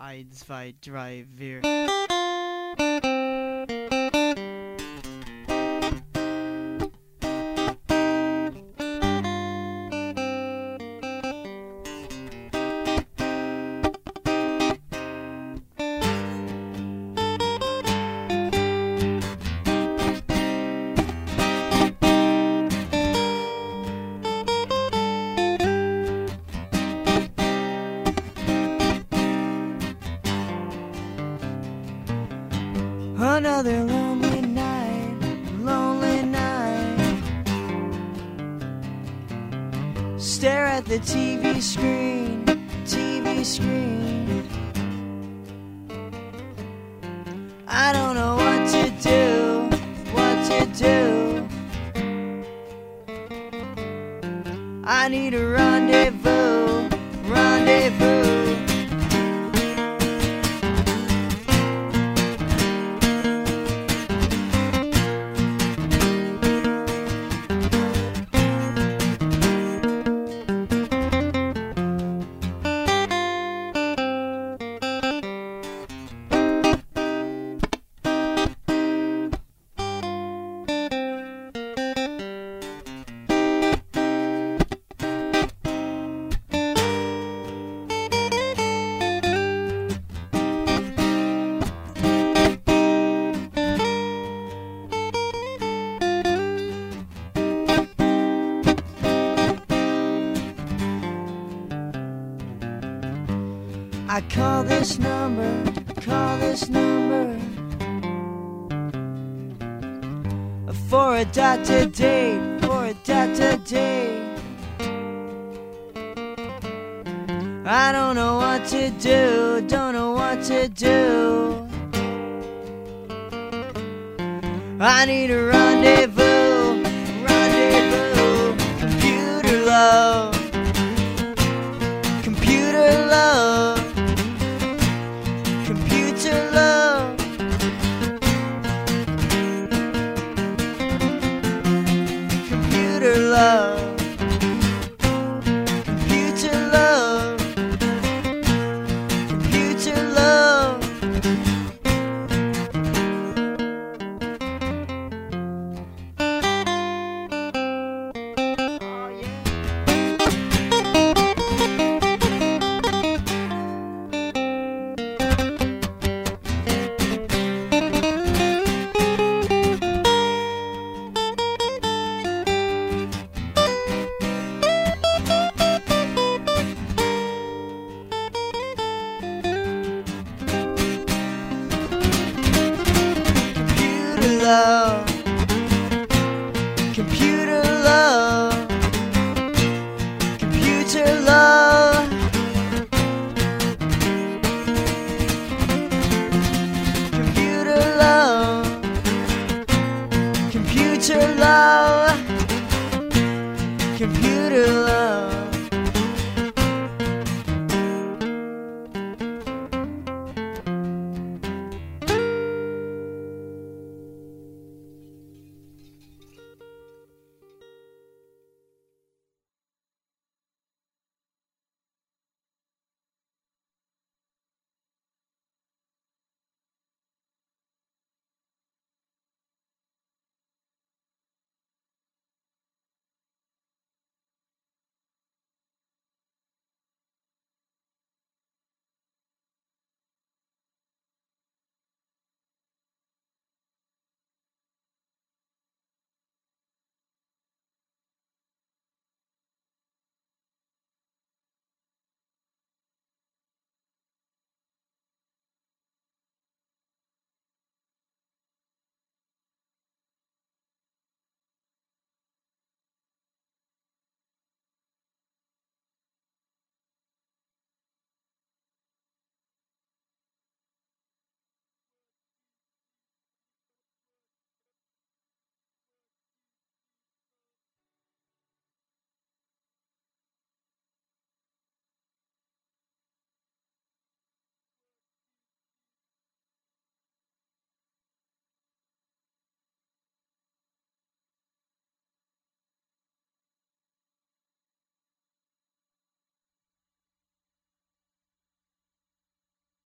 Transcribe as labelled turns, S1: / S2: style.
S1: 1, 2, 3, 4. Another lonely night, lonely night. Stare at the TV screen, TV screen. I don't know what to do, what to do. I need a rendezvous, I call this number, call this number for a data date, for a data date. I don't know what to do, don't know what to do. I need a rendezvous, love, love.